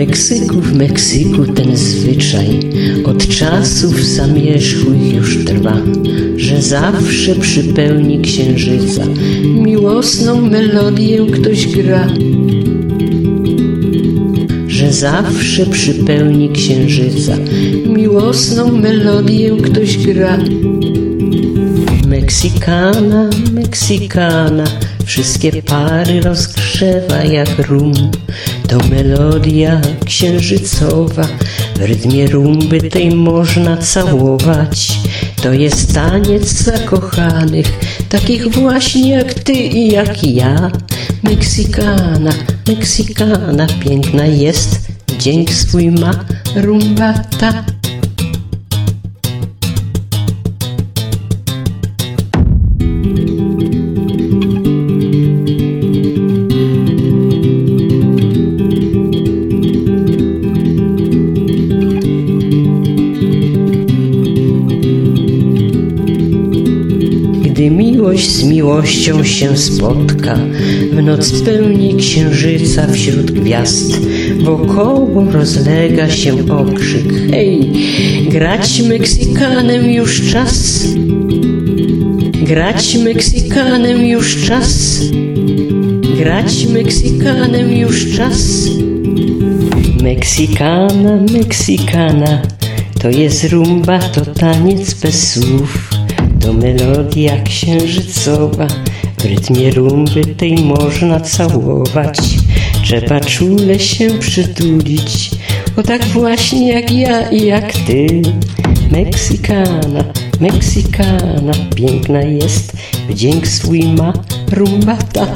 Meksyku, w Meksyku ten zwyczaj od czasów zamierzchłych już trwa, że zawsze przy pełni księżyca miłosną melodię ktoś gra. Że zawsze przy pełni księżyca miłosną melodię ktoś gra. Meksykana, Meksykana, wszystkie pary rozgrzewa jak rum. To melodia księżycowa, w rytmie rumby tej można całować. To jest taniec zakochanych, takich właśnie jak ty i jak ja. Meksykana, Meksykana, piękna jest, dzięk swój ma rumba ta. Gdy miłość z miłością się spotka, w noc pełni księżyca wśród gwiazd, wokoło rozlega się okrzyk. Hej, grać Meksykanem już czas! Grać Meksykanem już czas! Grać Meksykanem już czas! Meksykana, Meksykana, to jest rumba, to taniec bez słów. To melodia księżycowa, w rytmie rumby tej można całować. Trzeba czule się przytulić, o tak właśnie jak ja i jak ty. Meksykana, Meksykana, piękna jest, wdzięk swój ma rumbata.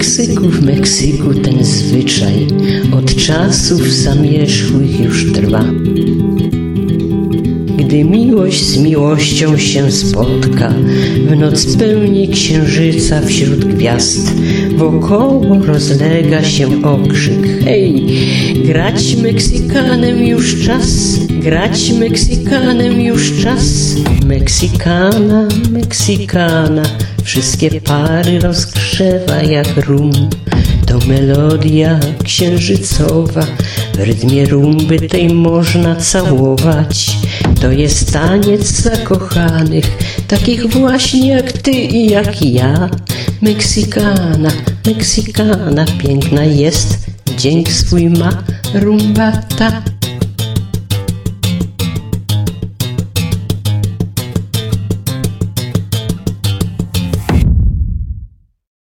Meksyku, w Meksyku ten zwyczaj od czasów zamierzchłych już trwa. Gdy miłość z miłością się spotka, w noc pełni księżyca wśród gwiazd, wokoło rozlega się okrzyk. Hej, grać Meksykanem już czas, grać Meksykanem już czas. Meksykana, Meksykana, wszystkie pary rozgrzewa jak rum. To melodia księżycowa, w rytmie rumby tej można całować. To jest taniec zakochanych, takich właśnie jak ty i jak ja. Meksykana, Meksykana, piękna jest, dzięk swój ma rumbata.